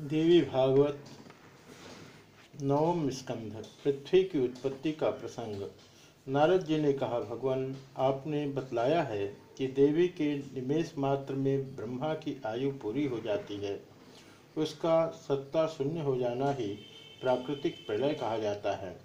देवी भागवत, नवम स्कंध, पृथ्वी की उत्पत्ति का प्रसंग। नारद जी ने कहा, भगवान, आपने बतलाया है कि देवी के निमेश मात्र में ब्रह्मा की आयु पूरी हो जाती है। उसका सत्ता शून्य हो जाना ही प्राकृतिक प्रलय कहा जाता है।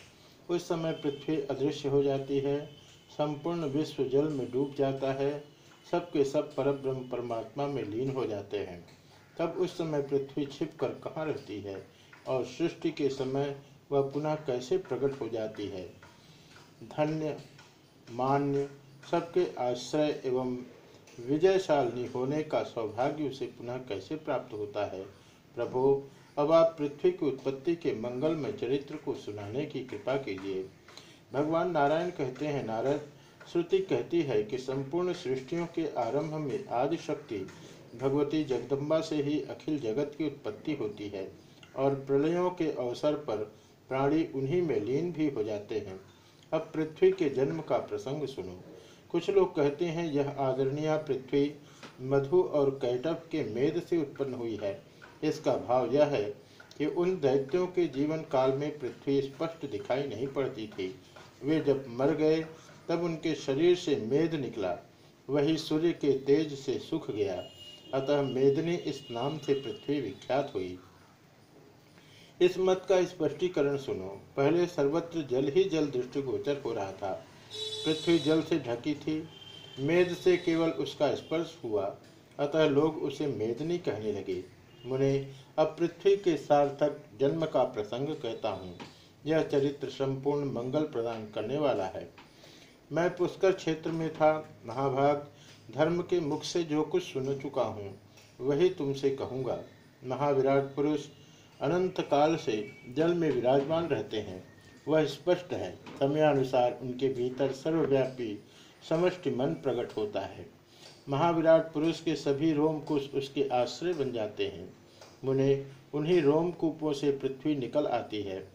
उस समय पृथ्वी अदृश्य हो जाती है, संपूर्ण विश्व जल में डूब जाता है, सबके सब परब्रह्म परमात्मा में लीन हो जाते हैं। तब उस समय पृथ्वी छिप कर कहाँ रहती है और सृष्टि के समय वह पुनः कैसे प्रकट हो जाती है? धन्य, मान्य, सबके आश्रय एवं विजयशालिनी होने का सौभाग्य उसे पुनः कैसे प्राप्त होता है? प्रभो, अब आप पृथ्वी की उत्पत्ति के मंगलमय चरित्र को सुनाने की कृपा कीजिए। भगवान नारायण कहते हैं, नारद, श्रुति कहती है कि संपूर्ण सृष्टियों के आरंभ में आदि शक्ति भगवती जगदम्बा से ही अखिल जगत की उत्पत्ति होती है और प्रलयों के अवसर पर प्राणी उन्हीं में लीन भी हो जाते हैं। अब पृथ्वी के जन्म का प्रसंग सुनो। कुछ लोग कहते हैं यह आदरणीय पृथ्वी मधु और कैटव के मेद से उत्पन्न हुई है। इसका भाव यह है कि उन दैत्यों के जीवन काल में पृथ्वी स्पष्ट दिखाई नहीं पड़ती थी। वे जब मर गए, तब उनके शरीर से मेद निकला। वही सूर्य के तेज से सुख गया। अतः मेदनी इस नाम से पृथ्वी विख्यात हुई। इस मत का स्पष्टीकरण सुनो। पहले सर्वत्र जल ही जल दृष्टिगोचर हो रहा था। पृथ्वी जल से ढकी थी। मेद से केवल उसका स्पर्श हुआ। अतः लोग उसे मेदनी कहने लगे। मुने, अब पृथ्वी के सार्थक जन्म का प्रसंग कहता हूँ। यह चरित्र संपूर्ण मंगल प्रदान करने वाला है। मैं पुष्कर क्षेत्र में था। महाभाग धर्म के मुख से जो कुछ सुन चुका हूँ, वही तुमसे कहूँगा। महाविराट पुरुष, अनंत काल से जल में विराजमान रहते हैं। वह स्पष्ट है, समयानुसार उनके भीतर सर्वव्यापी समष्टि मन प्रकट होता है। महाविराट पुरुष के सभी रोमकुश उसके आश्रय बन जाते हैं। मुने उन्हीं रोमकूपों से पृथ्वी निकल आती है।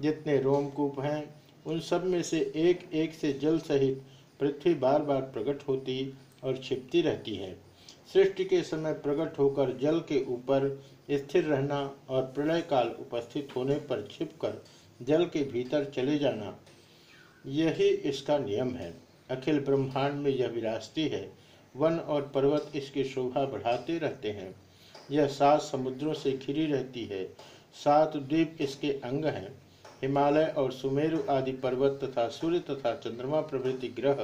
जितने रोमकूप हैं, उन सब में से एक एक से जल सहित पृथ्वी बार बार प्रकट होती और छिपती रहती है। सृष्टि के समय प्रकट होकर जल के ऊपर स्थिर रहना और प्रलय काल उपस्थित होने पर छिपकर जल के भीतर चले जाना, यही इसका नियम है। अखिल ब्रह्मांड में यह विरासती है। वन और पर्वत इसकी शोभा बढ़ाते रहते हैं। यह सात समुद्रों से घिरी रहती है। सात द्वीप इसके अंग हैं। हिमालय और सुमेरु आदि पर्वत तथा सूर्य तथा चंद्रमा प्रभृति ग्रह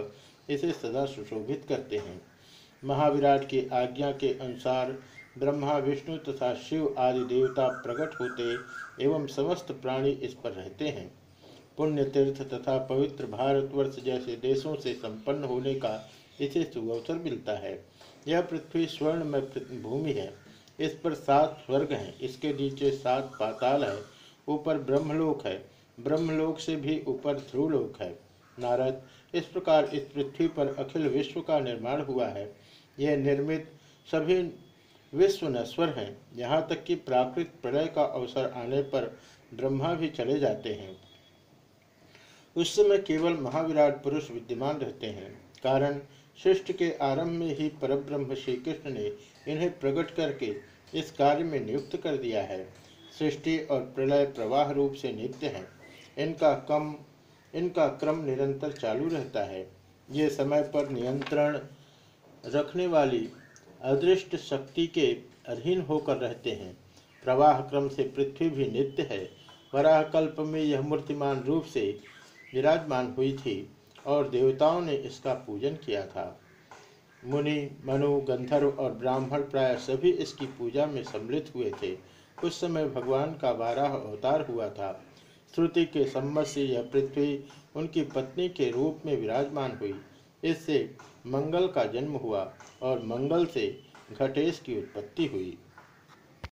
इसे सदा सुशोभित करते हैं। महाविराट की आज्ञा के अनुसार ब्रह्मा, विष्णु तथा शिव आदि देवता प्रकट होते एवं समस्त प्राणी इस पर रहते हैं। पुण्य तीर्थ तथा पवित्र भारतवर्ष जैसे देशों से संपन्न होने का इसे सुअवसर मिलता है। यह पृथ्वी स्वर्ण में भूमि है। इस पर सात स्वर्ग हैं। इसके नीचे सात पाताल है। ऊपर ब्रह्मलोक है। ब्रह्मलोक से भी ऊपर ध्रुवलोक है। नारद, इस प्रकार इस पृथ्वी पर अखिल विश्व का निर्माण हुआ है। यह निर्मित सभी विश्व नश्वर हैं। यहाँ तक कि प्राकृत प्रलय का अवसर आने पर ब्रह्मा भी चले जाते हैं। उस समय केवल महाविराट पुरुष विद्यमान रहते हैं। कारण, सृष्टि के आरंभ में ही परब्रह्म श्री कृष्ण ने इन्हें प्रकट करके इस कार्य में नियुक्त कर दिया है। सृष्टि और प्रलय प्रवाह रूप से नित्य है। इनका कम इनका क्रम निरंतर चालू रहता है। ये समय पर नियंत्रण रखने वाली अदृष्ट शक्ति के अधीन होकर रहते हैं। प्रवाह क्रम से पृथ्वी भी नित्य है। वराह कल्प में यह मूर्तिमान रूप से विराजमान हुई थी और देवताओं ने इसका पूजन किया था। मुनि, मनु, गंधर्व और ब्राह्मण प्राय सभी इसकी पूजा में सम्मिलित हुए थे। उस समय भगवान का बारह अवतार हुआ था। श्रुति के सम्मत से यह पृथ्वी उनकी पत्नी के रूप में विराजमान हुई। इससे मंगल का जन्म हुआ और मंगल से घटेश की उत्पत्ति हुई।